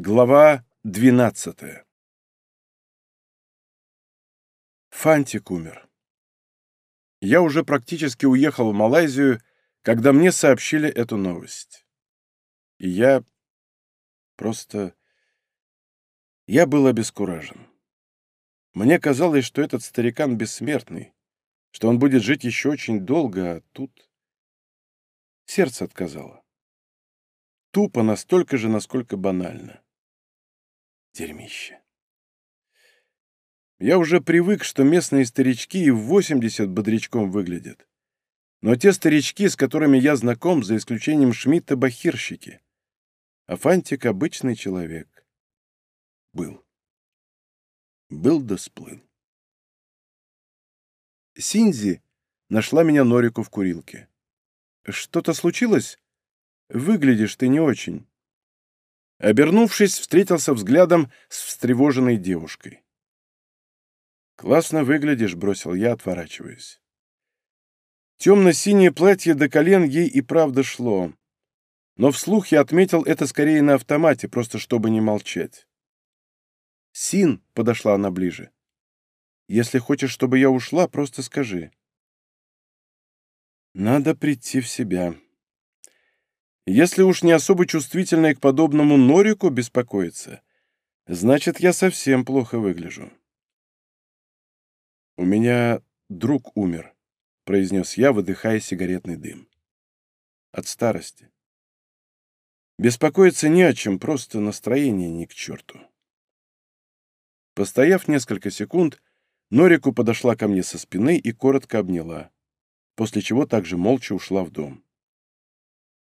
Глава двенадцатая Фантик умер. Я уже практически уехал в Малайзию, когда мне сообщили эту новость. И я просто... Я был обескуражен. Мне казалось, что этот старикан бессмертный, что он будет жить еще очень долго, а тут... Сердце отказало. Тупо настолько же, насколько банально. Дерьмище. Я уже привык, что местные старички и в 80 бодрячком выглядят. Но те старички, с которыми я знаком, за исключением Шмидта, бахирщики. А Фантик — обычный человек. Был. Был да сплыл. Синзи нашла меня Норику в курилке. «Что-то случилось? Выглядишь ты не очень». Обернувшись, встретился взглядом с встревоженной девушкой. «Классно выглядишь», — бросил я, отворачиваясь. Темно-синее платье до колен ей и правда шло. Но вслух я отметил это скорее на автомате, просто чтобы не молчать. «Син», — подошла она ближе, — «если хочешь, чтобы я ушла, просто скажи». «Надо прийти в себя», если уж не особо чувствительная к подобному Норику беспокоиться, значит, я совсем плохо выгляжу. «У меня друг умер», — произнес я, выдыхая сигаретный дым. «От старости. Беспокоиться не о чем, просто настроение ни к черту». Постояв несколько секунд, Норику подошла ко мне со спины и коротко обняла, после чего также молча ушла в дом.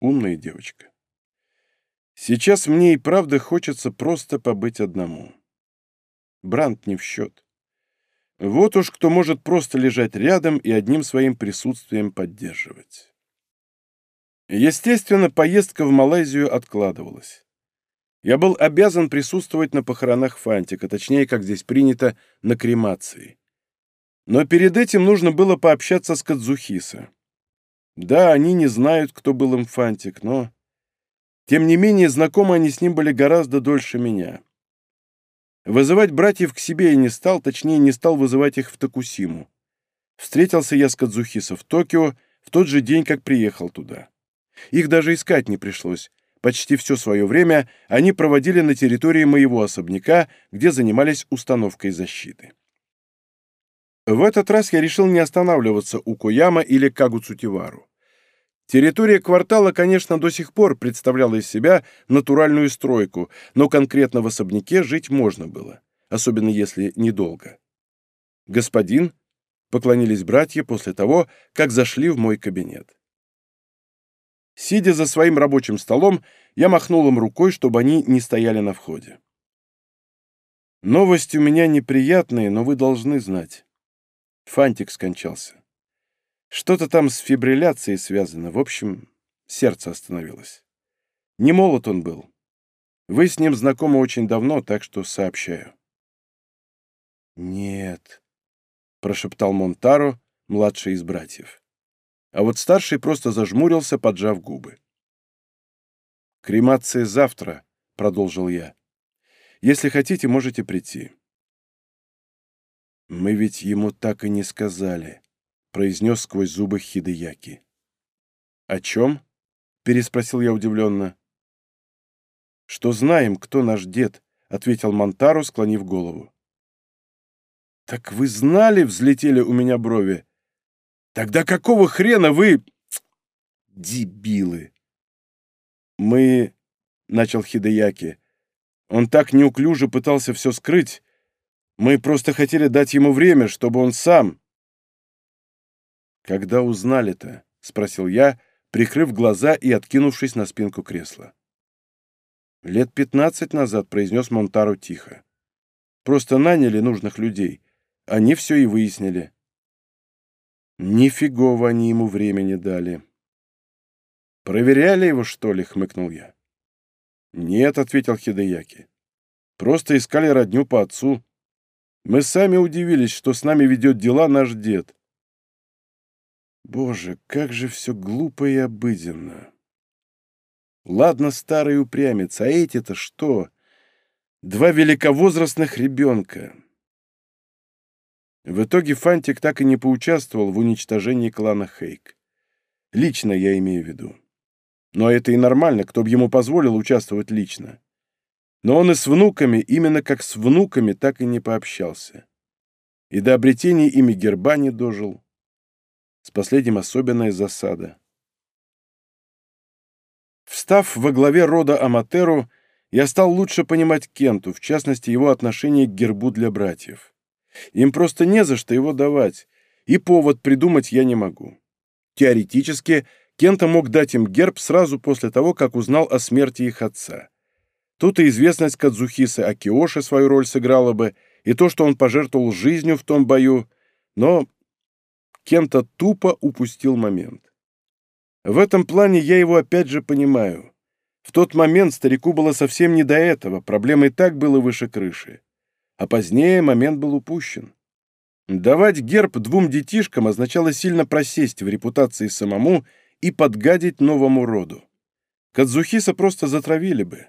Умная девочка. Сейчас мне и правда хочется просто побыть одному. Бранд не в счет. Вот уж кто может просто лежать рядом и одним своим присутствием поддерживать. Естественно, поездка в Малайзию откладывалась. Я был обязан присутствовать на похоронах Фантика, точнее, как здесь принято, на кремации. Но перед этим нужно было пообщаться с Кадзухиса. Да, они не знают, кто был инфантик, но... Тем не менее, знакомы они с ним были гораздо дольше меня. Вызывать братьев к себе я не стал, точнее, не стал вызывать их в Токусиму. Встретился я с Кадзухисо в Токио в тот же день, как приехал туда. Их даже искать не пришлось. Почти все свое время они проводили на территории моего особняка, где занимались установкой защиты. В этот раз я решил не останавливаться у Кояма или Кагуцутивару. Территория квартала, конечно, до сих пор представляла из себя натуральную стройку, но конкретно в особняке жить можно было, особенно если недолго. «Господин», — поклонились братья после того, как зашли в мой кабинет. Сидя за своим рабочим столом, я махнул им рукой, чтобы они не стояли на входе. «Новость у меня неприятная, но вы должны знать. Фантик скончался. Что-то там с фибрилляцией связано. В общем, сердце остановилось. Не молод он был. Вы с ним знакомы очень давно, так что сообщаю. «Нет», — прошептал Монтаро, младший из братьев. А вот старший просто зажмурился, поджав губы. «Кремация завтра», — продолжил я. «Если хотите, можете прийти». «Мы ведь ему так и не сказали», — произнес сквозь зубы Хидеяки. «О чем?» — переспросил я удивленно. «Что знаем, кто наш дед», — ответил Монтаро, склонив голову. «Так вы знали?» — взлетели у меня брови. «Тогда какого хрена вы...» «Дебилы!» «Мы...» — начал Хидеяки. Он так неуклюже пытался все скрыть. Мы просто хотели дать ему время, чтобы он сам... «Когда узнали-то?» — спросил я, прикрыв глаза и откинувшись на спинку кресла. «Лет пятнадцать назад», — произнес Монтару тихо. «Просто наняли нужных людей. Они все и выяснили». Нифигово они ему времени дали. «Проверяли его, что ли?» — хмыкнул я. «Нет», — ответил Хидеяки. «Просто искали родню по отцу. Мы сами удивились, что с нами ведет дела наш дед. Боже, как же все глупо и обыденно. Ладно, старый упрямец, а эти-то что? Два великовозрастных ребенка. В итоге Фантик так и не поучаствовал в уничтожении клана Хейк. Лично я имею в виду. Но это и нормально, кто бы ему позволил участвовать лично. Но он и с внуками, именно как с внуками, так и не пообщался. И до обретения ими герба не дожил. С последним особенная засада. Встав во главе рода Аматеру, я стал лучше понимать Кенту, в частности, его отношение к гербу для братьев. Им просто не за что его давать, и повод придумать я не могу. Теоретически, Кента мог дать им герб сразу после того, как узнал о смерти их отца. Тут и известность Кадзухисы Акиоши свою роль сыграла бы, и то, что он пожертвовал жизнью в том бою, но Кента тупо упустил момент. В этом плане я его опять же понимаю. В тот момент старику было совсем не до этого, проблема и так была выше крыши. А позднее момент был упущен. Давать герб двум детишкам означало сильно просесть в репутации самому и подгадить новому роду. Кадзухиса просто затравили бы.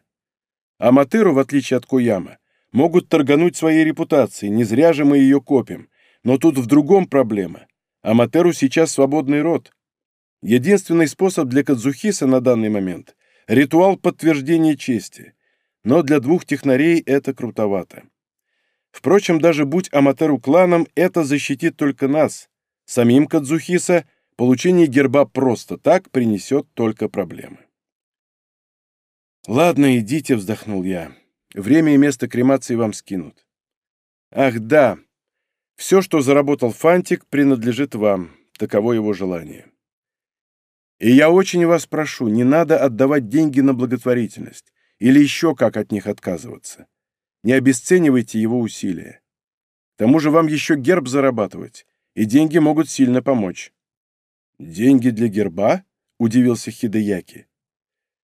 А Матеру, в отличие от Кояма, могут торгануть своей репутацией, не зря же мы ее копим. Но тут в другом проблема. Аматеру сейчас свободный род. Единственный способ для Кадзухиса на данный момент — ритуал подтверждения чести. Но для двух технарей это крутовато. Впрочем, даже будь Аматеру кланом, это защитит только нас. Самим Кадзухиса получение герба просто так принесет только проблемы. «Ладно, идите», — вздохнул я. «Время и место кремации вам скинут». «Ах, да. Все, что заработал Фантик, принадлежит вам. Таково его желание». И я очень вас прошу, не надо отдавать деньги на благотворительность или еще как от них отказываться. Не обесценивайте его усилия. К тому же вам еще герб зарабатывать, и деньги могут сильно помочь. «Деньги для герба?» — удивился Хидеяки.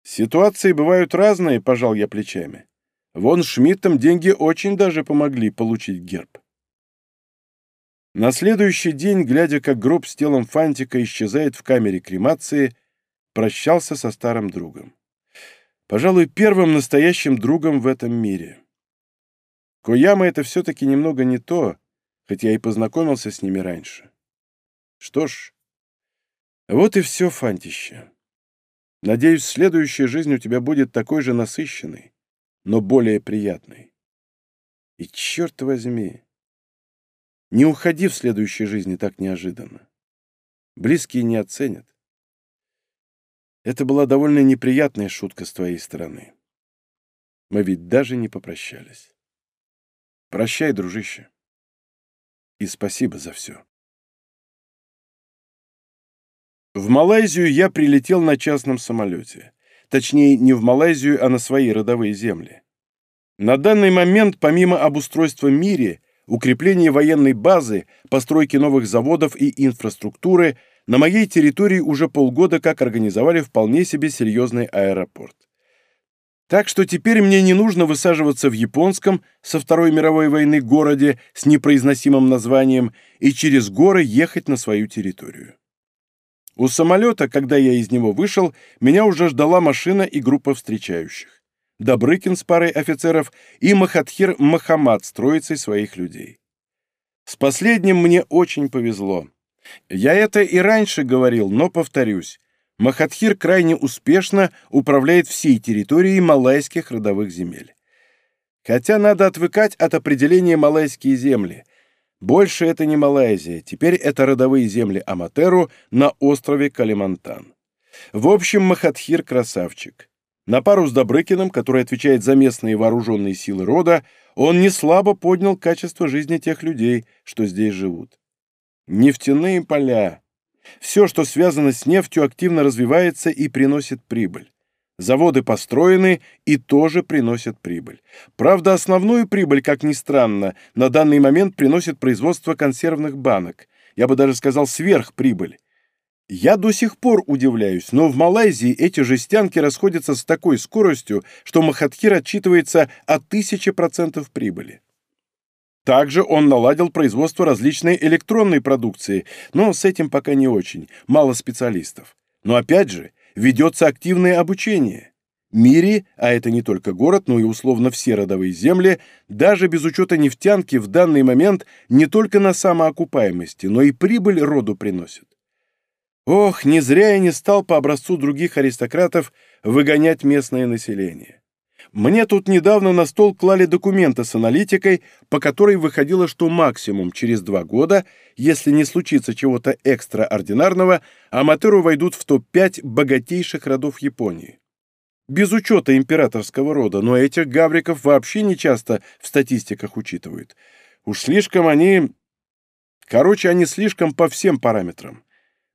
«Ситуации бывают разные», — пожал я плечами. «Вон Шмидтам деньги очень даже помогли получить герб». На следующий день, глядя, как гроб с телом Фантика исчезает в камере кремации, прощался со старым другом. Пожалуй, первым настоящим другом в этом мире. Кояма — это все-таки немного не то, хотя и познакомился с ними раньше. Что ж, вот и все, Фантище. Надеюсь, следующая жизнь у тебя будет такой же насыщенной, но более приятной. И черт возьми, не уходи в следующей жизни так неожиданно. Близкие не оценят. Это была довольно неприятная шутка с твоей стороны. Мы ведь даже не попрощались. Прощай, дружище. И спасибо за все. В Малайзию я прилетел на частном самолете. Точнее, не в Малайзию, а на свои родовые земли. На данный момент, помимо обустройства мире, укрепление военной базы, постройки новых заводов и инфраструктуры, на моей территории уже полгода как организовали вполне себе серьезный аэропорт. Так что теперь мне не нужно высаживаться в японском со Второй мировой войны городе с непроизносимым названием и через горы ехать на свою территорию. У самолета, когда я из него вышел, меня уже ждала машина и группа встречающих. Добрыкин с парой офицеров и Махатхир Махамад с троицей своих людей. С последним мне очень повезло. Я это и раньше говорил, но повторюсь. Махатхир крайне успешно управляет всей территорией малайских родовых земель. Хотя надо отвыкать от определения «малайские земли». Больше это не Малайзия, теперь это родовые земли Аматеру на острове Калимантан. В общем, Махатхир красавчик. На пару с Добрыкиным, который отвечает за местные вооруженные силы рода, он не слабо поднял качество жизни тех людей, что здесь живут. Нефтяные поля. Все, что связано с нефтью, активно развивается и приносит прибыль. Заводы построены и тоже приносят прибыль. Правда, основную прибыль, как ни странно, на данный момент приносит производство консервных банок. Я бы даже сказал сверхприбыль. Я до сих пор удивляюсь, но в Малайзии эти жестянки расходятся с такой скоростью, что Махатхир отчитывается о тысяче процентов прибыли. Также он наладил производство различной электронной продукции, но с этим пока не очень, мало специалистов. Но опять же, ведется активное обучение. Мири, а это не только город, но и условно все родовые земли, даже без учета нефтянки в данный момент не только на самоокупаемости, но и прибыль роду приносит. Ох, не зря я не стал по образцу других аристократов выгонять местное население. Мне тут недавно на стол клали документы с аналитикой, по которой выходило, что максимум через два года, если не случится чего-то экстраординарного, Аматеру войдут в топ-5 богатейших родов Японии без учета императорского рода, но этих гавриков вообще не часто в статистиках учитывают. Уж слишком они... Короче, они слишком по всем параметрам.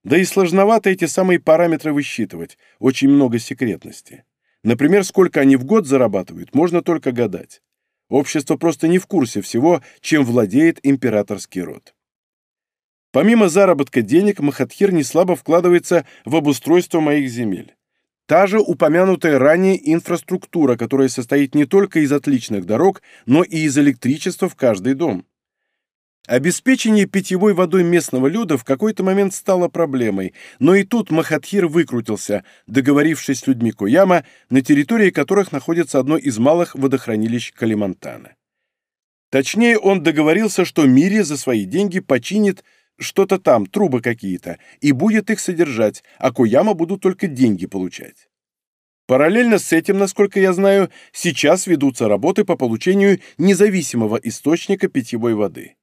Да и сложновато эти самые параметры высчитывать, очень много секретности. Например, сколько они в год зарабатывают, можно только гадать. Общество просто не в курсе всего, чем владеет императорский род. Помимо заработка денег, Махатхир не слабо вкладывается в обустройство моих земель. Та же упомянутая ранее инфраструктура, которая состоит не только из отличных дорог, но и из электричества в каждый дом. Обеспечение питьевой водой местного люда в какой-то момент стало проблемой, но и тут Махатхир выкрутился, договорившись с людьми Куяма, на территории которых находится одно из малых водохранилищ Калимантана. Точнее, он договорился, что Мири за свои деньги починит что-то там, трубы какие-то, и будет их содержать, а Куяма будут только деньги получать. Параллельно с этим, насколько я знаю, сейчас ведутся работы по получению независимого источника питьевой воды.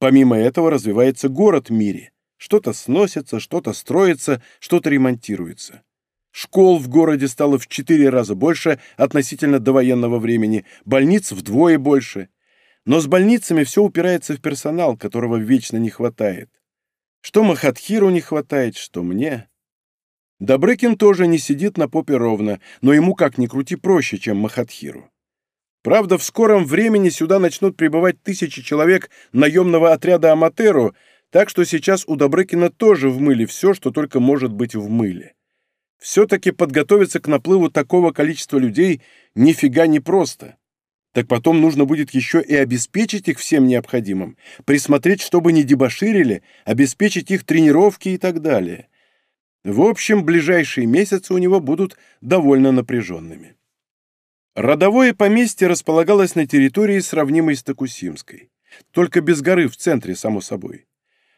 Помимо этого развивается город в мире. Что-то сносится, что-то строится, что-то ремонтируется. Школ в городе стало в четыре раза больше относительно довоенного времени, больниц вдвое больше. Но с больницами все упирается в персонал, которого вечно не хватает. Что Махатхиру не хватает, что мне. Добрыкин тоже не сидит на попе ровно, но ему как ни крути проще, чем Махатхиру. Правда, в скором времени сюда начнут прибывать тысячи человек наемного отряда Аматеру, так что сейчас у Добрыкина тоже в мыле все, что только может быть в мыле. Все-таки подготовиться к наплыву такого количества людей нифига не просто так потом нужно будет еще и обеспечить их всем необходимым, присмотреть, чтобы не дебоширили, обеспечить их тренировки и так далее. В общем, ближайшие месяцы у него будут довольно напряженными. Родовое поместье располагалось на территории, сравнимой с Токусимской. Только без горы в центре, само собой.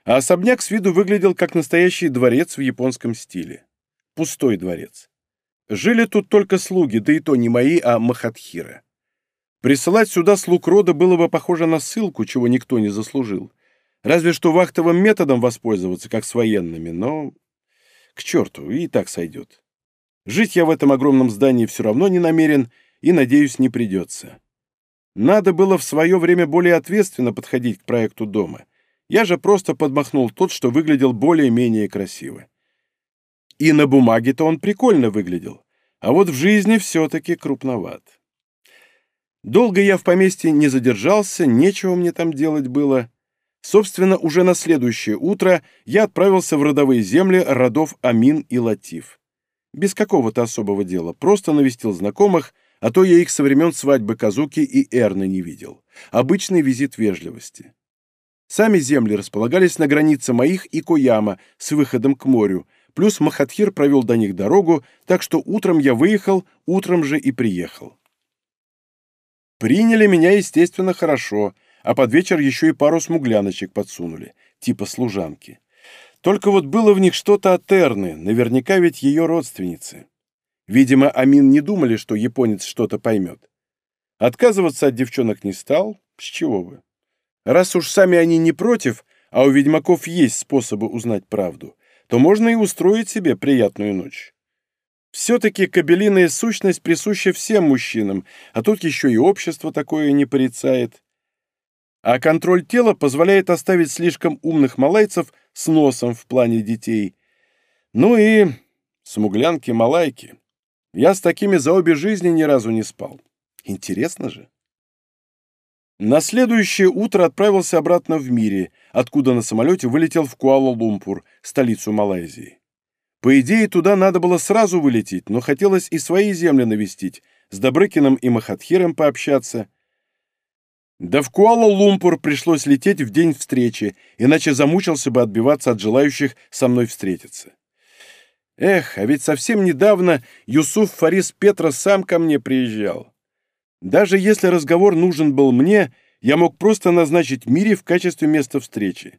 А особняк с виду выглядел как настоящий дворец в японском стиле. Пустой дворец. Жили тут только слуги, да и то не мои, а Махатхира. Присылать сюда слуг рода было бы похоже на ссылку, чего никто не заслужил. Разве что вахтовым методом воспользоваться, как с военными, но... К черту, и так сойдет. Жить я в этом огромном здании все равно не намерен и, надеюсь, не придется. Надо было в свое время более ответственно подходить к проекту дома. Я же просто подмахнул тот, что выглядел более-менее красиво. И на бумаге-то он прикольно выглядел, а вот в жизни все-таки крупноват. Долго я в поместье не задержался, нечего мне там делать было. Собственно, уже на следующее утро я отправился в родовые земли родов Амин и Латиф. Без какого-то особого дела, просто навестил знакомых, а то я их со времен свадьбы Казуки и Эрны не видел. Обычный визит вежливости. Сами земли располагались на границе моих и Кояма с выходом к морю, плюс Махатхир провел до них дорогу, так что утром я выехал, утром же и приехал. Приняли меня, естественно, хорошо, а под вечер еще и пару смугляночек подсунули, типа служанки. Только вот было в них что-то от Эрны, наверняка ведь ее родственницы. Видимо, Амин не думали, что японец что-то поймет. Отказываться от девчонок не стал, с чего бы. Раз уж сами они не против, а у ведьмаков есть способы узнать правду, то можно и устроить себе приятную ночь. Все-таки кабелиная сущность присуща всем мужчинам, а тут еще и общество такое не порицает. А контроль тела позволяет оставить слишком умных малайцев с носом в плане детей. Ну и смуглянки-малайки. Я с такими за обе жизни ни разу не спал. Интересно же. На следующее утро отправился обратно в Мире, откуда на самолете вылетел в Куала-Лумпур, столицу Малайзии. По идее, туда надо было сразу вылететь, но хотелось и свои земли навестить, с Добрыкиным и Махатхиром пообщаться. Да в Куала-Лумпур пришлось лететь в день встречи, иначе замучился бы отбиваться от желающих со мной встретиться. Эх, а ведь совсем недавно Юсуф Фарис Петра сам ко мне приезжал. Даже если разговор нужен был мне, я мог просто назначить Мире в качестве места встречи.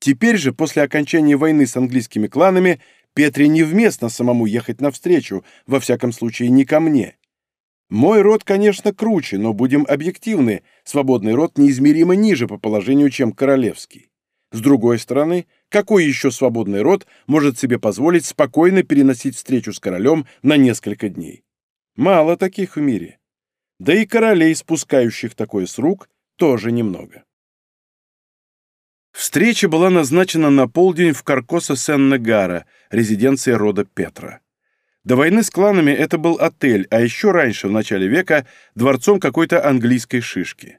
Теперь же, после окончания войны с английскими кланами, Петре невместно самому ехать навстречу, во всяком случае не ко мне. Мой род, конечно, круче, но будем объективны, свободный род неизмеримо ниже по положению, чем королевский. С другой стороны, какой еще свободный род может себе позволить спокойно переносить встречу с королем на несколько дней? Мало таких в мире. Да и королей, спускающих такое с рук, тоже немного. Встреча была назначена на полдень в Каркоса Сен-Негара, резиденции рода Петра. До войны с кланами это был отель, а еще раньше, в начале века, дворцом какой-то английской шишки.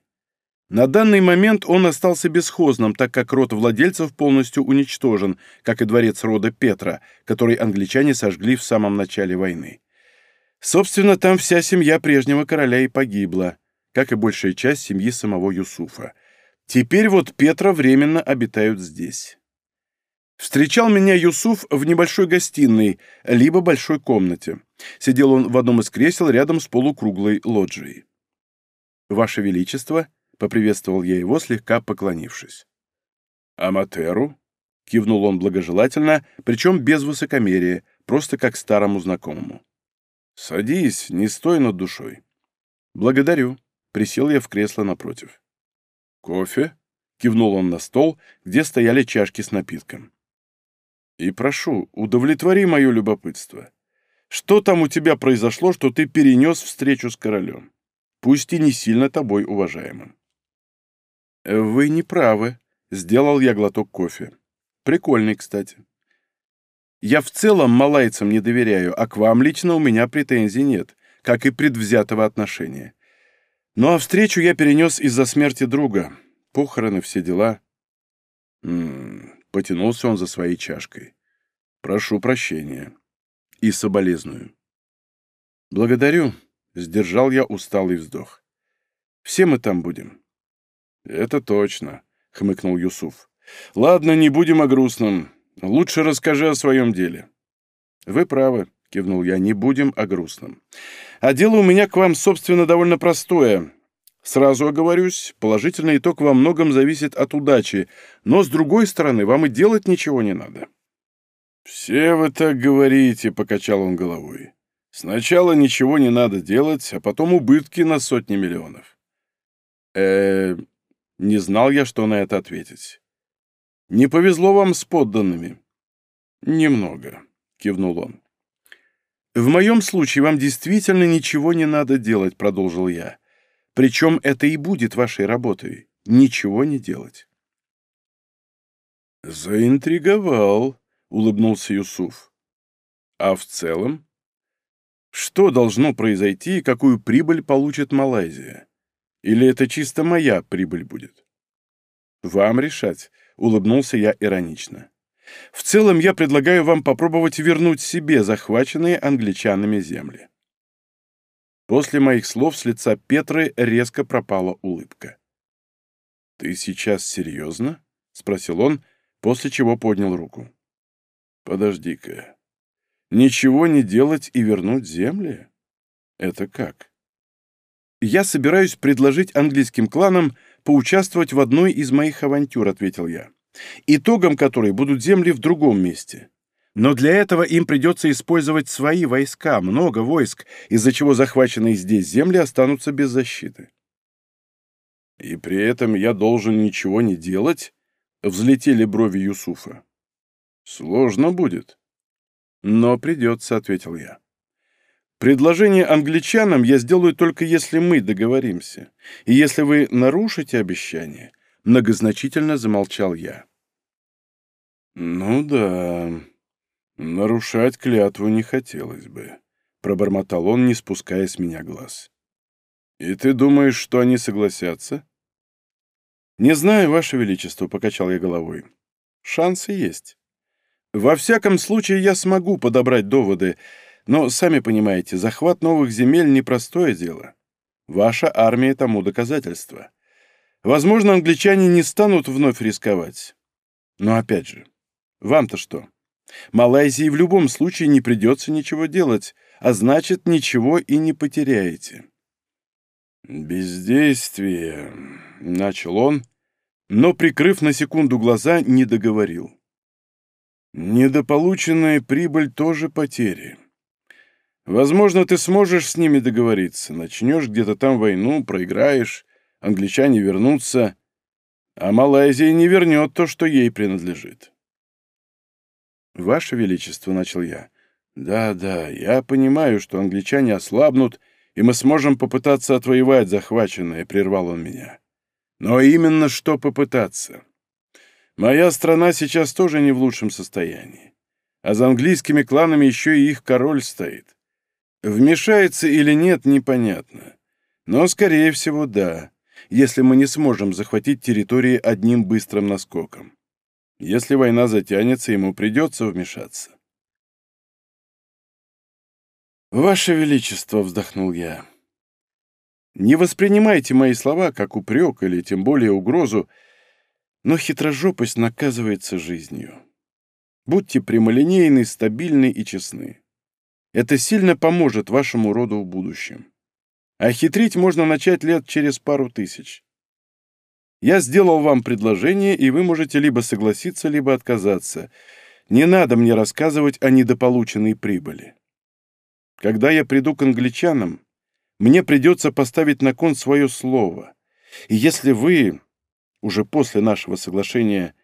На данный момент он остался бесхозным, так как род владельцев полностью уничтожен, как и дворец рода Петра, который англичане сожгли в самом начале войны. Собственно, там вся семья прежнего короля и погибла, как и большая часть семьи самого Юсуфа. Теперь вот Петра временно обитают здесь. Встречал меня Юсуф в небольшой гостиной, либо большой комнате. Сидел он в одном из кресел рядом с полукруглой лоджией. «Ваше Величество», — поприветствовал я его, слегка поклонившись. «Аматеру?» — кивнул он благожелательно, причем без высокомерия, просто как старому знакомому. «Садись, не стой над душой». «Благодарю», — присел я в кресло напротив. «Кофе?» — кивнул он на стол, где стояли чашки с напитком. И прошу, удовлетвори мое любопытство. Что там у тебя произошло, что ты перенес встречу с королем? Пусть и не сильно тобой уважаемым. Вы не правы. Сделал я глоток кофе. Прикольный, кстати. Я в целом малайцам не доверяю, а к вам лично у меня претензий нет, как и предвзятого отношения. Ну а встречу я перенес из-за смерти друга. Похороны, все дела. М -м, Потянулся он за своей чашкой. «Прошу прощения. И соболезную». «Благодарю», — сдержал я усталый вздох. «Все мы там будем». «Это точно», — хмыкнул Юсуф. «Ладно, не будем о грустном. Лучше расскажи о своем деле». «Вы правы», — кивнул я, — «не будем о грустном. А дело у меня к вам, собственно, довольно простое. Сразу оговорюсь, положительный итог во многом зависит от удачи, но, с другой стороны, вам и делать ничего не надо. «Все вы так говорите», — покачал он головой. «Сначала ничего не надо делать, а потом убытки на сотни миллионов». э не знал я, что на это ответить. «Не повезло вам с подданными?» «Немного», — кивнул он. «В моем случае вам действительно ничего не надо делать», — продолжил я. Причем это и будет вашей работой — ничего не делать. «Заинтриговал», — улыбнулся Юсуф. «А в целом? Что должно произойти и какую прибыль получит Малайзия? Или это чисто моя прибыль будет?» «Вам решать», — улыбнулся я иронично. «В целом я предлагаю вам попробовать вернуть себе захваченные англичанами земли». После моих слов с лица Петры резко пропала улыбка. «Ты сейчас серьезно?» — спросил он, после чего поднял руку. «Подожди-ка. Ничего не делать и вернуть земли? Это как?» «Я собираюсь предложить английским кланам поучаствовать в одной из моих авантюр», — ответил я, «итогом которой будут земли в другом месте. Но для этого им придется использовать свои войска, много войск, из-за чего захваченные здесь земли останутся без защиты. И при этом я должен ничего не делать? Взлетели брови Юсуфа. Сложно будет. Но придется, ответил я. Предложение англичанам я сделаю только если мы договоримся. И если вы нарушите обещание, многозначительно замолчал я. Ну да, «Нарушать клятву не хотелось бы», — пробормотал он, не спуская с меня глаз. «И ты думаешь, что они согласятся?» «Не знаю, Ваше Величество», — покачал я головой. «Шансы есть. Во всяком случае, я смогу подобрать доводы, но, сами понимаете, захват новых земель — непростое дело. Ваша армия тому доказательство. Возможно, англичане не станут вновь рисковать. Но опять же, вам-то что?» Малайзии в любом случае не придется ничего делать, а значит, ничего и не потеряете. «Бездействие», — начал он, но, прикрыв на секунду глаза, не договорил. «Недополученная прибыль тоже потери. Возможно, ты сможешь с ними договориться, начнешь где-то там войну, проиграешь, англичане вернутся, а Малайзия не вернет то, что ей принадлежит». «Ваше Величество», — начал я, — «да, да, я понимаю, что англичане ослабнут, и мы сможем попытаться отвоевать захваченное», — прервал он меня. «Но именно что попытаться. Моя страна сейчас тоже не в лучшем состоянии, а за английскими кланами еще и их король стоит. Вмешается или нет, непонятно. Но, скорее всего, да, если мы не сможем захватить территории одним быстрым наскоком. Если война затянется, ему придется вмешаться. «Ваше Величество», — вздохнул я, — «не воспринимайте мои слова как упрек или тем более угрозу, но хитрожопость наказывается жизнью. Будьте прямолинейны, стабильны и честны. Это сильно поможет вашему роду в будущем. А хитрить можно начать лет через пару тысяч. Я сделал вам предложение, и вы можете либо согласиться, либо отказаться. Не надо мне рассказывать о недополученной прибыли. Когда я приду к англичанам, мне придется поставить на кон свое слово. И если вы, уже после нашего соглашения,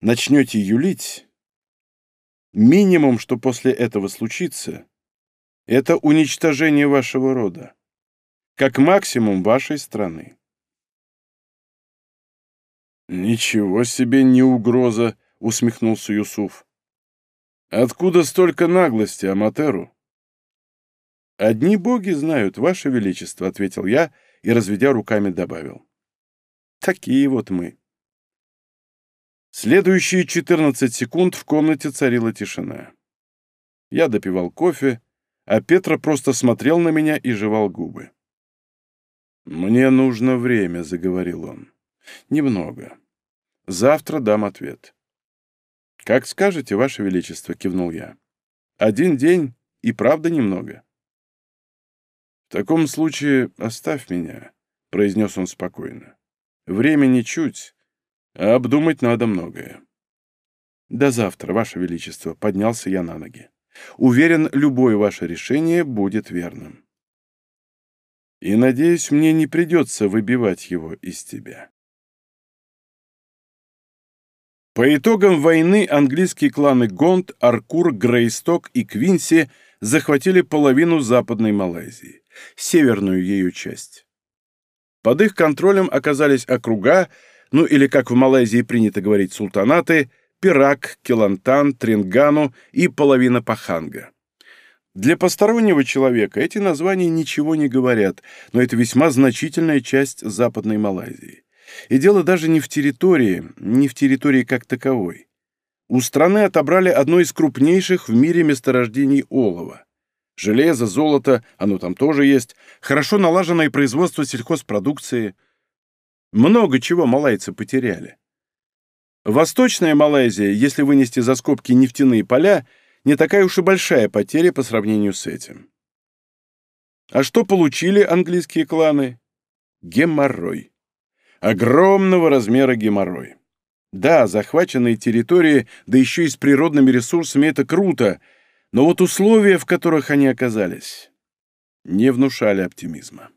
начнете юлить, минимум, что после этого случится, это уничтожение вашего рода, как максимум вашей страны. «Ничего себе не угроза!» — усмехнулся Юсуф. «Откуда столько наглости, Аматеру?» «Одни боги знают, Ваше Величество», — ответил я и, разведя руками, добавил. «Такие вот мы». Следующие 14 секунд в комнате царила тишина. Я допивал кофе, а Петра просто смотрел на меня и жевал губы. «Мне нужно время», — заговорил он. «Немного. Завтра дам ответ. «Как скажете, Ваше Величество», — кивнул я. «Один день и правда немного». «В таком случае оставь меня», — произнес он спокойно. «Времени чуть, обдумать надо многое». «До завтра, Ваше Величество», — поднялся я на ноги. «Уверен, любое ваше решение будет верным». «И, надеюсь, мне не придется выбивать его из тебя». По итогам войны английские кланы Гонд, Аркур, Грейсток и Квинси захватили половину Западной Малайзии, северную ее часть. Под их контролем оказались округа, ну или, как в Малайзии принято говорить, султанаты, Пирак, Келантан, Трингану и половина Паханга. Для постороннего человека эти названия ничего не говорят, но это весьма значительная часть Западной Малайзии. И дело даже не в территории, не в территории как таковой. У страны отобрали одно из крупнейших в мире месторождений олова. Железо, золото, оно там тоже есть, хорошо налаженное производство сельхозпродукции. Много чего малайцы потеряли. Восточная Малайзия, если вынести за скобки нефтяные поля, не такая уж и большая потеря по сравнению с этим. А что получили английские кланы? Геморрой огромного размера геморрой. Да, захваченные территории, да еще и с природными ресурсами, это круто, но вот условия, в которых они оказались, не внушали оптимизма.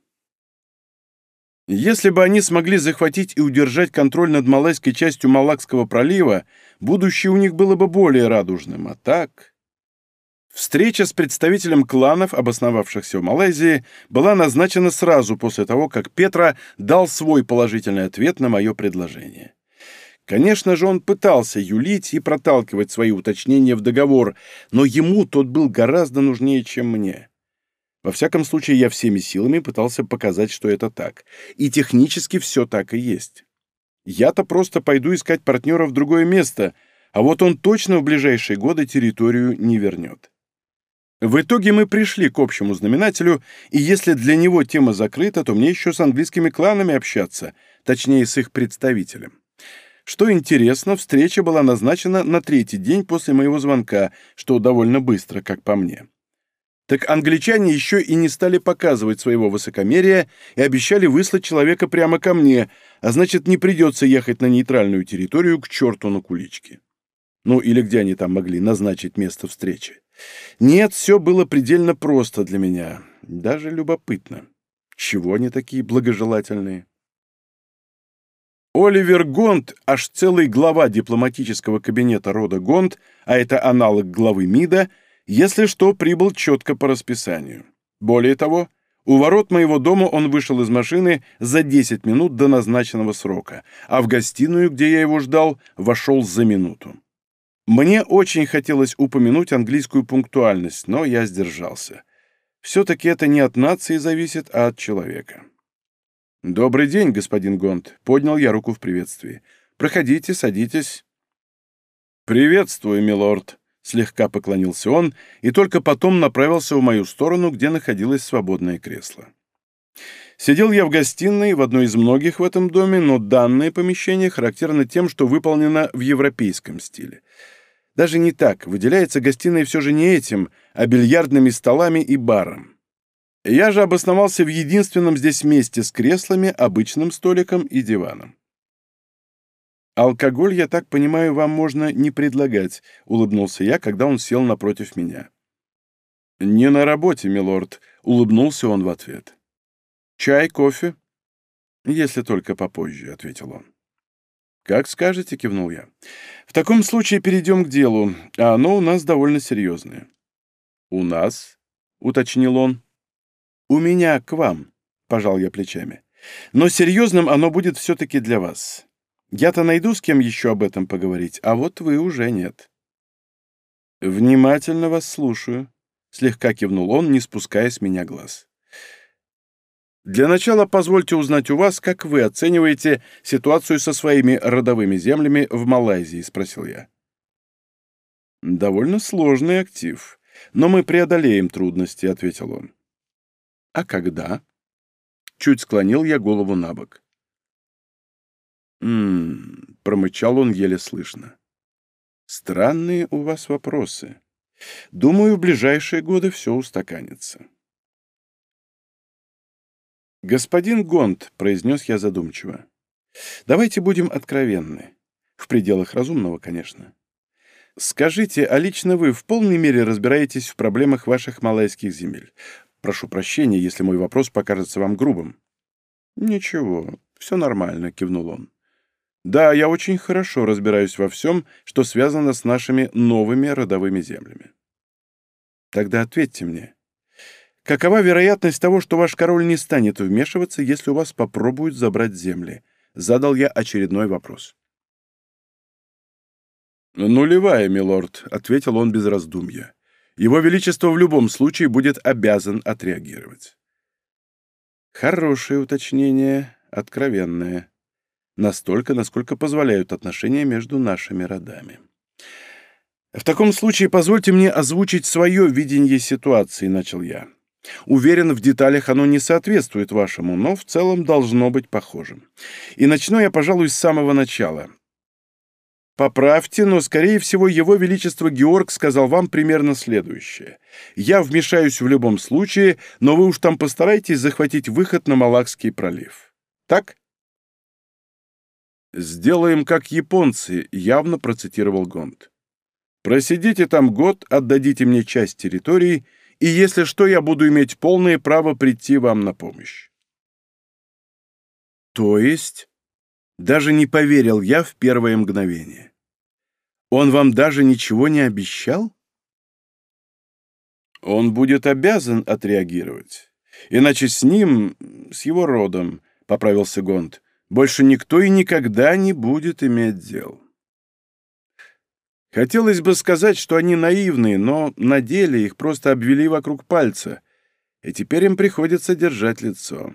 Если бы они смогли захватить и удержать контроль над малайской частью Малакского пролива, будущее у них было бы более радужным, а так... Встреча с представителем кланов, обосновавшихся в Малайзии, была назначена сразу после того, как Петра дал свой положительный ответ на мое предложение. Конечно же, он пытался юлить и проталкивать свои уточнения в договор, но ему тот был гораздо нужнее, чем мне. Во всяком случае, я всеми силами пытался показать, что это так. И технически все так и есть. Я-то просто пойду искать партнера в другое место, а вот он точно в ближайшие годы территорию не вернет. В итоге мы пришли к общему знаменателю, и если для него тема закрыта, то мне еще с английскими кланами общаться, точнее, с их представителем. Что интересно, встреча была назначена на третий день после моего звонка, что довольно быстро, как по мне. Так англичане еще и не стали показывать своего высокомерия и обещали выслать человека прямо ко мне, а значит, не придется ехать на нейтральную территорию к черту на куличке. Ну, или где они там могли назначить место встречи. Нет, все было предельно просто для меня, даже любопытно. Чего они такие благожелательные? Оливер Гонт, аж целый глава дипломатического кабинета рода Гонт, а это аналог главы МИДа, если что, прибыл четко по расписанию. Более того, у ворот моего дома он вышел из машины за 10 минут до назначенного срока, а в гостиную, где я его ждал, вошел за минуту. Мне очень хотелось упомянуть английскую пунктуальность, но я сдержался. Все-таки это не от нации зависит, а от человека. «Добрый день, господин Гонт», — поднял я руку в приветствии. «Проходите, садитесь». «Приветствую, милорд», — слегка поклонился он и только потом направился в мою сторону, где находилось свободное кресло. Сидел я в гостиной, в одной из многих в этом доме, но данное помещение характерно тем, что выполнено в европейском стиле. Даже не так, выделяется гостиная все же не этим, а бильярдными столами и баром. Я же обосновался в единственном здесь месте с креслами, обычным столиком и диваном. «Алкоголь, я так понимаю, вам можно не предлагать», — улыбнулся я, когда он сел напротив меня. «Не на работе, милорд», — улыбнулся он в ответ. «Чай, кофе?» «Если только попозже», — ответил он. «Как скажете», — кивнул я. «В таком случае перейдем к делу, а оно у нас довольно серьезное». «У нас?» — уточнил он. «У меня к вам», — пожал я плечами. «Но серьезным оно будет все-таки для вас. Я-то найду с кем еще об этом поговорить, а вот вы уже нет». «Внимательно вас слушаю», — слегка кивнул он, не спуская с меня глаз. «Для начала позвольте узнать у вас, как вы оцениваете ситуацию со своими родовыми землями в Малайзии», — спросил я. «Довольно сложный актив, но мы преодолеем трудности», — ответил он. «А когда?» Чуть склонил я голову на бок. «М-м-м», промычал он еле слышно. «Странные у вас вопросы. Думаю, в ближайшие годы все устаканится». «Господин Гонт», — произнес я задумчиво, — «давайте будем откровенны. В пределах разумного, конечно. Скажите, а лично вы в полной мере разбираетесь в проблемах ваших малайских земель? Прошу прощения, если мой вопрос покажется вам грубым». «Ничего, все нормально», — кивнул он. «Да, я очень хорошо разбираюсь во всем, что связано с нашими новыми родовыми землями». «Тогда ответьте мне, какова вероятность того, что ваш король не станет вмешиваться, если у вас попробуют забрать земли?» Задал я очередной вопрос. «Нулевая, милорд», — ответил он без раздумья. Его Величество в любом случае будет обязан отреагировать. Хорошее уточнение, откровенное. Настолько, насколько позволяют отношения между нашими родами. В таком случае позвольте мне озвучить свое видение ситуации, начал я. Уверен, в деталях оно не соответствует вашему, но в целом должно быть похожим. И начну я, пожалуй, с самого начала. Поправьте, но, скорее всего, Его Величество Георг сказал вам примерно следующее. Я вмешаюсь в любом случае, но вы уж там постарайтесь захватить выход на Малакский пролив. Так? «Сделаем, как японцы», — явно процитировал Гонд. «Просидите там год, отдадите мне часть территории, и если что, я буду иметь полное право прийти вам на помощь». «То есть?» Даже не поверил я в первое мгновение. Он вам даже ничего не обещал? Он будет обязан отреагировать. Иначе с ним, с его родом, — поправился Гонд, — больше никто и никогда не будет иметь дел. Хотелось бы сказать, что они наивные, но на деле их просто обвели вокруг пальца, и теперь им приходится держать лицо.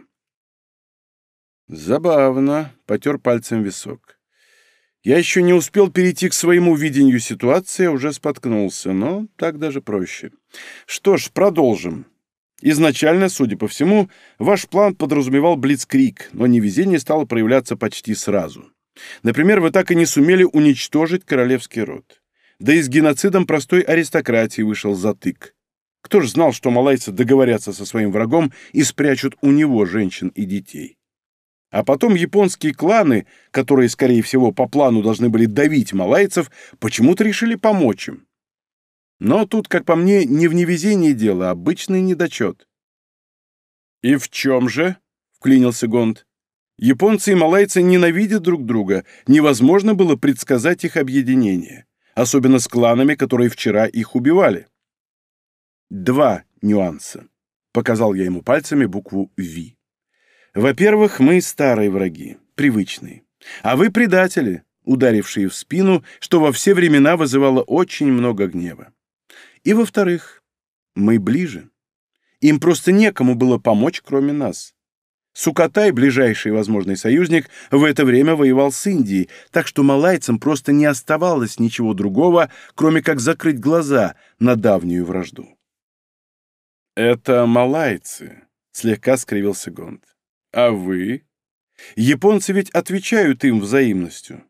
«Забавно», — потер пальцем висок. Я еще не успел перейти к своему видению ситуации, а уже споткнулся, но так даже проще. Что ж, продолжим. Изначально, судя по всему, ваш план подразумевал блицкрик, но невезение стало проявляться почти сразу. Например, вы так и не сумели уничтожить королевский род. Да и с геноцидом простой аристократии вышел затык. Кто ж знал, что малайцы договорятся со своим врагом и спрячут у него женщин и детей? А потом японские кланы, которые, скорее всего, по плану должны были давить малайцев, почему-то решили помочь им. Но тут, как по мне, не в невезении дело, а обычный недочет. «И в чем же?» — вклинился Гонд. «Японцы и малайцы ненавидят друг друга, невозможно было предсказать их объединение, особенно с кланами, которые вчера их убивали». «Два нюанса», — показал я ему пальцами букву «Ви». «Во-первых, мы старые враги, привычные, а вы предатели, ударившие в спину, что во все времена вызывало очень много гнева. И во-вторых, мы ближе. Им просто некому было помочь, кроме нас. Сукатай, ближайший возможный союзник, в это время воевал с Индией, так что малайцам просто не оставалось ничего другого, кроме как закрыть глаза на давнюю вражду. «Это малайцы», — слегка скривился Гонд. «А вы? Японцы ведь отвечают им взаимностью».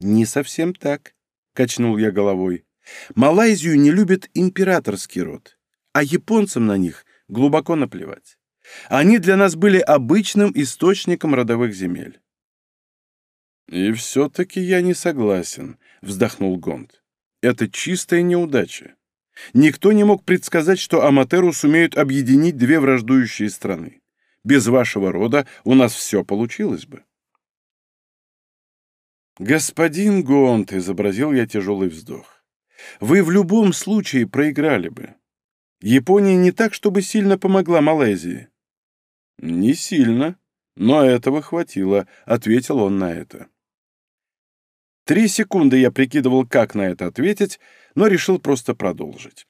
«Не совсем так», — качнул я головой. «Малайзию не любит императорский род а японцам на них глубоко наплевать. Они для нас были обычным источником родовых земель. «И все-таки я не согласен», — вздохнул Гонд. «Это чистая неудача. Никто не мог предсказать, что Аматеру сумеют объединить две враждующие страны. Без вашего рода у нас все получилось бы». «Господин Гонд», — изобразил я тяжелый вздох, — «вы в любом случае проиграли бы. Япония не так, чтобы сильно помогла Малайзии. Не сильно, но этого хватило, ответил он на это. Три секунды я прикидывал, как на это ответить, но решил просто продолжить.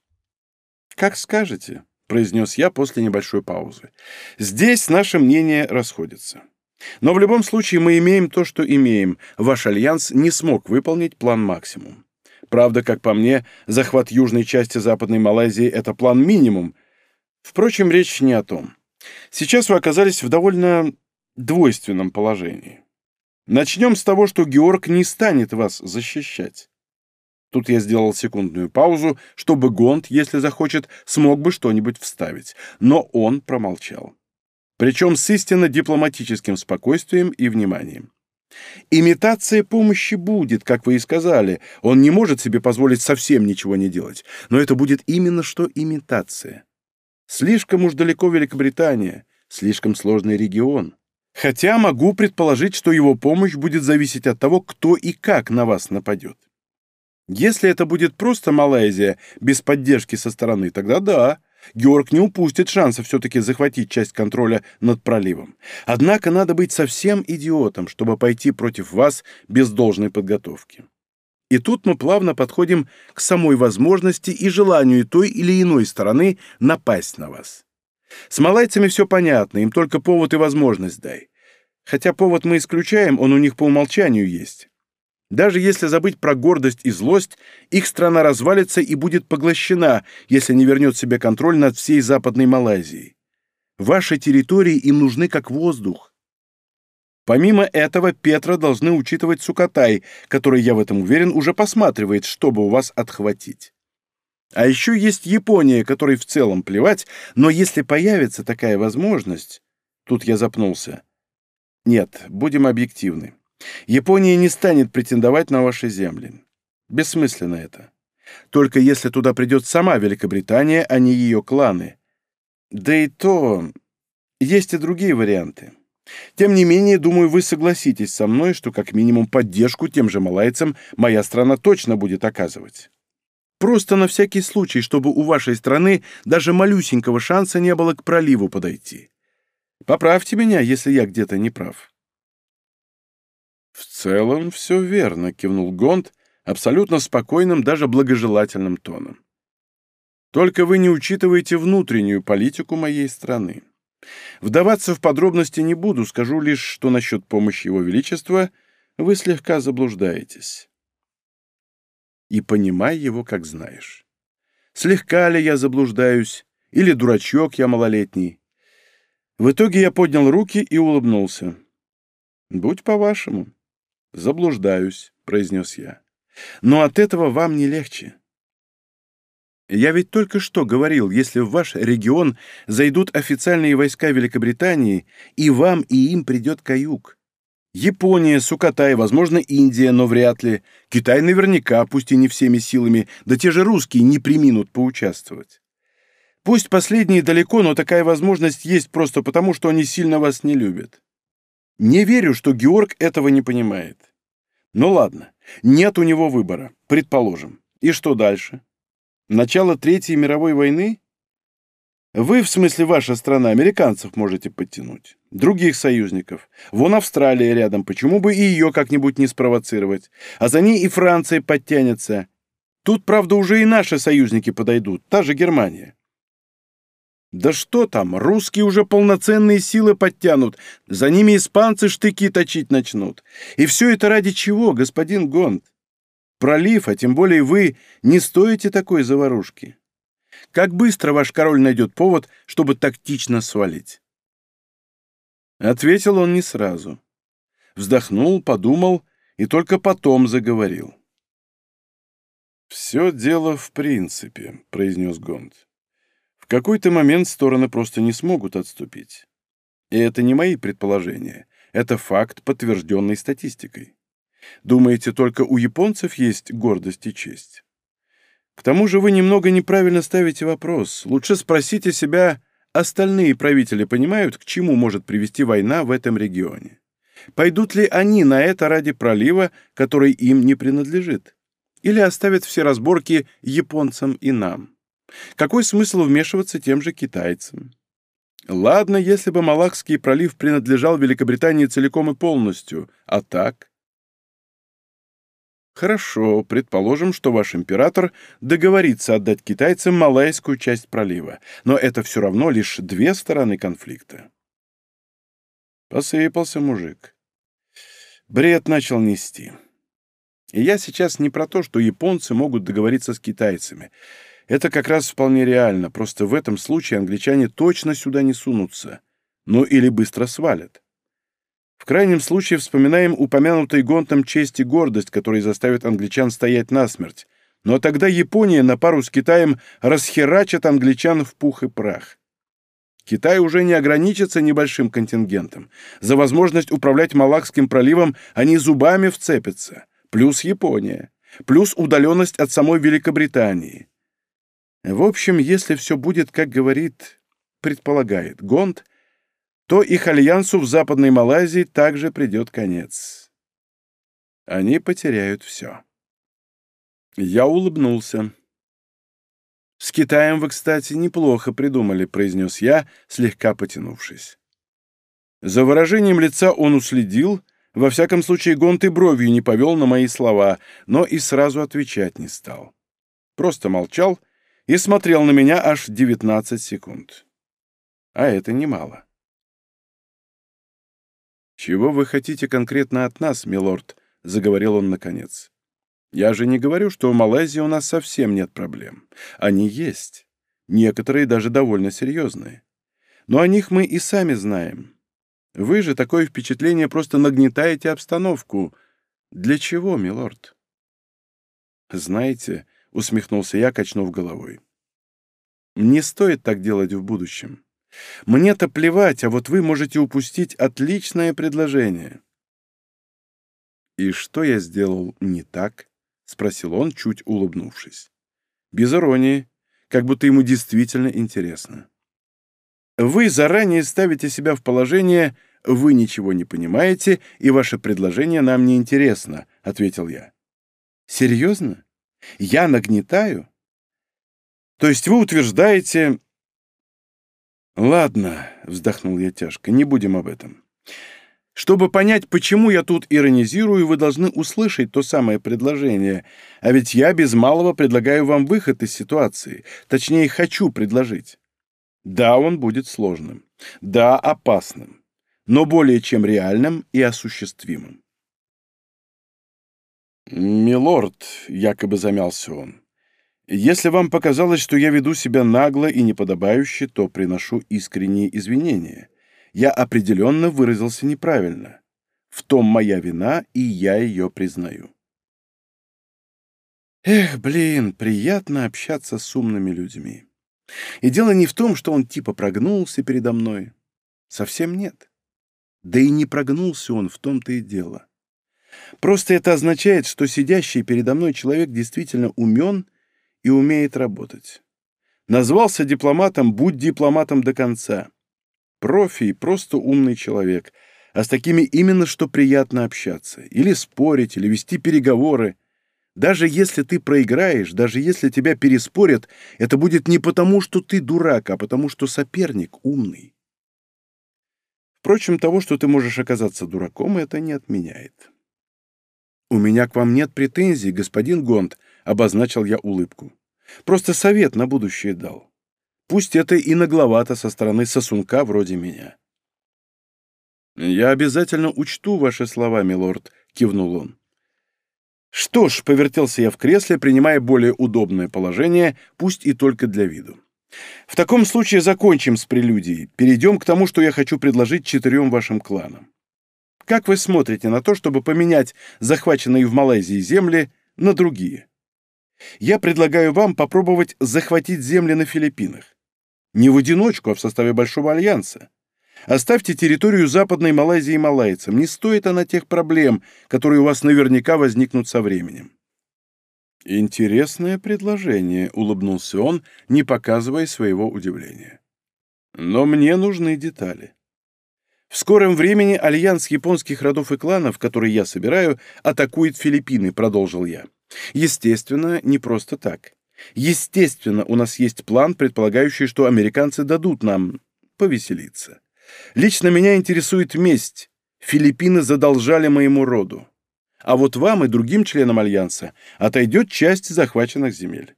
«Как скажете», — произнес я после небольшой паузы. «Здесь наши мнения расходятся. Но в любом случае мы имеем то, что имеем. Ваш альянс не смог выполнить план максимум. Правда, как по мне, захват южной части Западной Малайзии — это план минимум. Впрочем, речь не о том. Сейчас вы оказались в довольно двойственном положении. Начнем с того, что Георг не станет вас защищать. Тут я сделал секундную паузу, чтобы Гонд, если захочет, смог бы что-нибудь вставить. Но он промолчал. Причем с истинно дипломатическим спокойствием и вниманием. Имитация помощи будет, как вы и сказали. Он не может себе позволить совсем ничего не делать. Но это будет именно что имитация. Слишком уж далеко Великобритания, слишком сложный регион. Хотя могу предположить, что его помощь будет зависеть от того, кто и как на вас нападет. Если это будет просто Малайзия, без поддержки со стороны, тогда да, Георг не упустит шанса все-таки захватить часть контроля над проливом. Однако надо быть совсем идиотом, чтобы пойти против вас без должной подготовки. И тут мы плавно подходим к самой возможности и желанию той или иной стороны напасть на вас. С малайцами все понятно, им только повод и возможность дай. Хотя повод мы исключаем, он у них по умолчанию есть. Даже если забыть про гордость и злость, их страна развалится и будет поглощена, если не вернет себе контроль над всей Западной Малайзией. Ваши территории им нужны как воздух. Помимо этого, Петра должны учитывать Сукатай, который, я в этом уверен, уже посматривает, чтобы у вас отхватить. А еще есть Япония, которой в целом плевать, но если появится такая возможность... Тут я запнулся. Нет, будем объективны. Япония не станет претендовать на ваши земли. Бессмысленно это. Только если туда придет сама Великобритания, а не ее кланы. Да и то... Есть и другие варианты. Тем не менее, думаю, вы согласитесь со мной, что как минимум поддержку тем же малайцам моя страна точно будет оказывать. Просто на всякий случай, чтобы у вашей страны даже малюсенького шанса не было к проливу подойти. Поправьте меня, если я где-то не прав. «В целом все верно», — кивнул Гонд абсолютно спокойным, даже благожелательным тоном. «Только вы не учитываете внутреннюю политику моей страны. Вдаваться в подробности не буду, скажу лишь, что насчет помощи Его Величества вы слегка заблуждаетесь. И понимай его, как знаешь. Слегка ли я заблуждаюсь, или дурачок я малолетний?» В итоге я поднял руки и улыбнулся. «Будь по-вашему». «Заблуждаюсь», — произнес я. «Но от этого вам не легче. Я ведь только что говорил, если в ваш регион зайдут официальные войска Великобритании, и вам, и им придет каюк. Япония, Сукатай, возможно, Индия, но вряд ли. Китай наверняка, пусть и не всеми силами, да те же русские не приминут поучаствовать. Пусть последние далеко, но такая возможность есть просто потому, что они сильно вас не любят. Не верю, что Георг этого не понимает. Ну ладно, нет у него выбора, предположим. И что дальше? Начало Третьей мировой войны? Вы, в смысле ваша страна, американцев можете подтянуть. Других союзников. Вон Австралия рядом, почему бы и ее как-нибудь не спровоцировать? А за ней и Франция подтянется. Тут, правда, уже и наши союзники подойдут, та же Германия. Да что там, русские уже полноценные силы подтянут, за ними испанцы штыки точить начнут. И все это ради чего, господин Гонд? Пролив, а тем более вы, не стоите такой заварушки. Как быстро ваш король найдет повод, чтобы тактично свалить?» Ответил он не сразу. Вздохнул, подумал и только потом заговорил. «Все дело в принципе», — произнес Гонд. «В какой-то момент стороны просто не смогут отступить. И это не мои предположения, это факт, подтвержденный статистикой. Думаете, только у японцев есть гордость и честь? К тому же вы немного неправильно ставите вопрос. Лучше спросите себя, остальные правители понимают, к чему может привести война в этом регионе? Пойдут ли они на это ради пролива, который им не принадлежит? Или оставят все разборки японцам и нам? Какой смысл вмешиваться тем же китайцам? Ладно, если бы Малакский пролив принадлежал Великобритании целиком и полностью, а так? Хорошо, предположим, что ваш император договорится отдать китайцам малайскую часть пролива, но это все равно лишь две стороны конфликта. Посыпался мужик. Бред начал нести. И я сейчас не про то, что японцы могут договориться с китайцами. Это как раз вполне реально, просто в этом случае англичане точно сюда не сунутся. Ну или быстро свалят. В крайнем случае вспоминаем упомянутый Гонтом честь и гордость, которые заставят англичан стоять насмерть. Но тогда Япония на пару с Китаем расхерачит англичан в пух и прах. Китай уже не ограничится небольшим контингентом. За возможность управлять Малакским проливом они зубами вцепятся. Плюс Япония. Плюс удаленность от самой Великобритании. В общем, если все будет, как говорит, предполагает Гонт, то их альянсу в Западной Малайзии также придет конец. Они потеряют все. Я улыбнулся. «С Китаем вы, кстати, неплохо придумали», — произнес я, слегка потянувшись. За выражением лица он уследил, во всяком случае Гонт и бровью не повел на мои слова, но и сразу отвечать не стал. Просто молчал и смотрел на меня аж 19 секунд. А это немало. «Чего вы хотите конкретно от нас, милорд?» — заговорил он наконец. «Я же не говорю, что в Малайзии у нас совсем нет проблем. Они есть. Некоторые даже довольно серьезные. Но о них мы и сами знаем. Вы же такое впечатление просто нагнетаете обстановку. Для чего, милорд?» «Знаете», — усмехнулся я, качнув головой, — «не стоит так делать в будущем. Мне-то плевать, а вот вы можете упустить отличное предложение». «И что я сделал не так?» — спросил он, чуть улыбнувшись. Без иронии, как будто ему действительно интересно. «Вы заранее ставите себя в положение «вы ничего не понимаете, и ваше предложение нам не интересно», — ответил я. «Серьезно? Я нагнетаю?» «То есть вы утверждаете, «Ладно», — вздохнул я тяжко, — «не будем об этом. Чтобы понять, почему я тут иронизирую, вы должны услышать то самое предложение. А ведь я без малого предлагаю вам выход из ситуации. Точнее, хочу предложить. Да, он будет сложным. Да, опасным. Но более чем реальным и осуществимым. «Милорд», — якобы замялся он, если вам показалось, что я веду себя нагло и неподобающе, то приношу искренние извинения. Я определенно выразился неправильно. В том моя вина, и я ее признаю. Эх, блин, приятно общаться с умными людьми. И дело не в том, что он типа прогнулся передо мной. Совсем нет. Да и не прогнулся он, в том-то и дело. Просто это означает, что сидящий передо мной человек действительно умен и умеет работать. Назвался дипломатом, будь дипломатом до конца. Профи просто умный человек, а с такими именно что приятно общаться, или спорить, или вести переговоры. Даже если ты проиграешь, даже если тебя переспорят, это будет не потому, что ты дурак, а потому, что соперник умный. Впрочем, того, что ты можешь оказаться дураком, это не отменяет. «У меня к вам нет претензий, господин Гонд», — обозначил я улыбку. «Просто совет на будущее дал. Пусть это и нагловато со стороны сосунка вроде меня». «Я обязательно учту ваши слова, милорд», — кивнул он. «Что ж», — повертелся я в кресле, принимая более удобное положение, пусть и только для виду. «В таком случае закончим с прелюдией, перейдем к тому, что я хочу предложить четырем вашим кланам. Как вы смотрите на то, чтобы поменять захваченные в Малайзии земли на другие? Я предлагаю вам попробовать захватить земли на Филиппинах. Не в одиночку, а в составе Большого Альянса. Оставьте территорию Западной Малайзии малайцам. Не стоит она тех проблем, которые у вас наверняка возникнут со временем. «Интересное предложение», — улыбнулся он, не показывая своего удивления. «Но мне нужны детали. В скором времени альянс японских родов и кланов, который я собираю, атакует Филиппины, продолжил я. Естественно, не просто так. Естественно, у нас есть план, предполагающий, что американцы дадут нам повеселиться. Лично меня интересует месть. Филиппины задолжали моему роду. А вот вам и другим членам Альянса отойдет часть захваченных земель.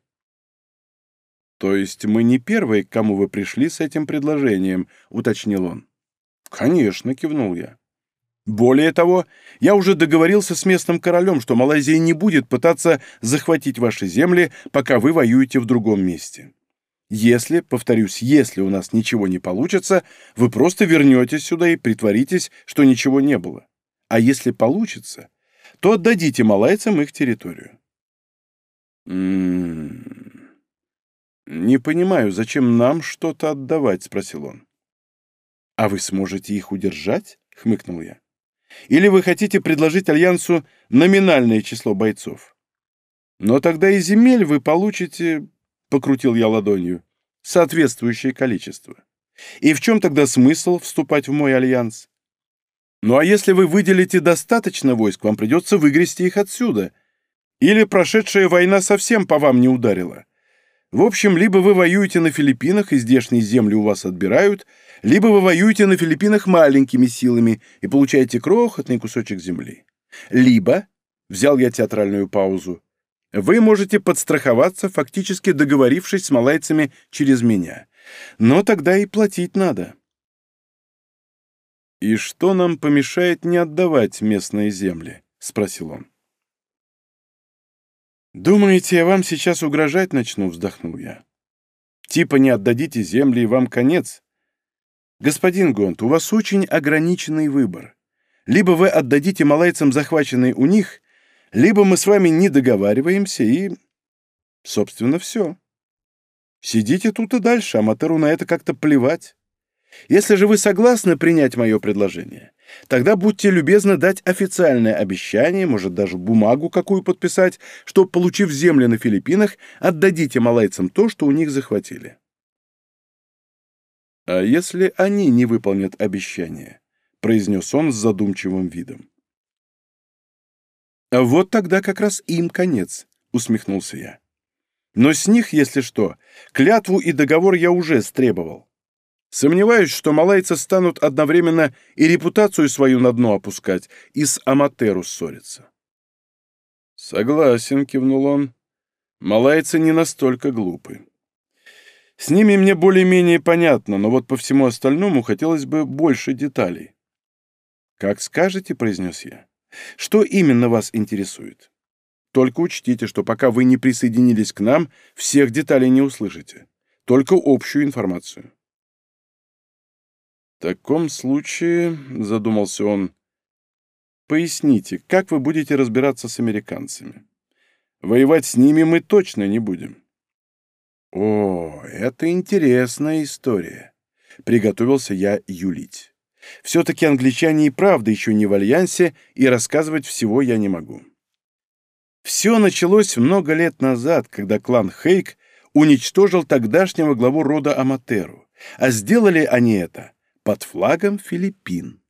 То есть мы не первые, к кому вы пришли с этим предложением, уточнил он. «Конечно», — кивнул я. «Более того, я уже договорился с местным королем, что Малайзия не будет пытаться захватить ваши земли, пока вы воюете в другом месте. Если, повторюсь, если у нас ничего не получится, вы просто вернетесь сюда и притворитесь, что ничего не было. А если получится, то отдадите малайцам их территорию». «М -м -м, «Не понимаю, зачем нам что-то отдавать?» — спросил он. «А вы сможете их удержать?» — хмыкнул я. «Или вы хотите предложить Альянсу номинальное число бойцов?» «Но тогда и земель вы получите...» — покрутил я ладонью. «Соответствующее количество. И в чем тогда смысл вступать в мой Альянс? Ну а если вы выделите достаточно войск, вам придется выгрести их отсюда. Или прошедшая война совсем по вам не ударила. В общем, либо вы воюете на Филиппинах, и здешние земли у вас отбирают, либо вы воюете на Филиппинах маленькими силами и получаете крохотный кусочек земли. Либо, взял я театральную паузу, вы можете подстраховаться, фактически договорившись с малайцами через меня. Но тогда и платить надо. «И что нам помешает не отдавать местные земли?» — спросил он. «Думаете, я вам сейчас угрожать начну?» — вздохнул я. «Типа не отдадите земли, и вам конец. Господин Гонт, у вас очень ограниченный выбор. Либо вы отдадите малайцам захваченные у них, либо мы с вами не договариваемся и... Собственно, все. Сидите тут и дальше, аматору на это как-то плевать. Если же вы согласны принять мое предложение, Тогда будьте любезны дать официальное обещание, может даже бумагу какую подписать, что, получив земли на Филиппинах, отдадите малайцам то, что у них захватили. «А если они не выполнят обещание?» — произнес он с задумчивым видом. «А «Вот тогда как раз им конец», — усмехнулся я. «Но с них, если что, клятву и договор я уже стребовал. Сомневаюсь, что малайцы станут одновременно и репутацию свою на дно опускать, и с Аматеру ссориться. «Согласен», — кивнул он. «Малайцы не настолько глупы. С ними мне более-менее понятно, но вот по всему остальному хотелось бы больше деталей». «Как скажете», — произнес я. «Что именно вас интересует? Только учтите, что пока вы не присоединились к нам, всех деталей не услышите. Только общую информацию». «В таком случае», — задумался он, Поясните, как вы будете разбираться с американцами? Воевать с ними мы точно не будем. О, это интересная история. Приготовился я юлить. Все-таки англичане и правда еще не в альянсе, и рассказывать всего я не могу. Все началось много лет назад, когда клан Хейк уничтожил тогдашнего главу рода Аматеру, а сделали они это под флагом Филиппин.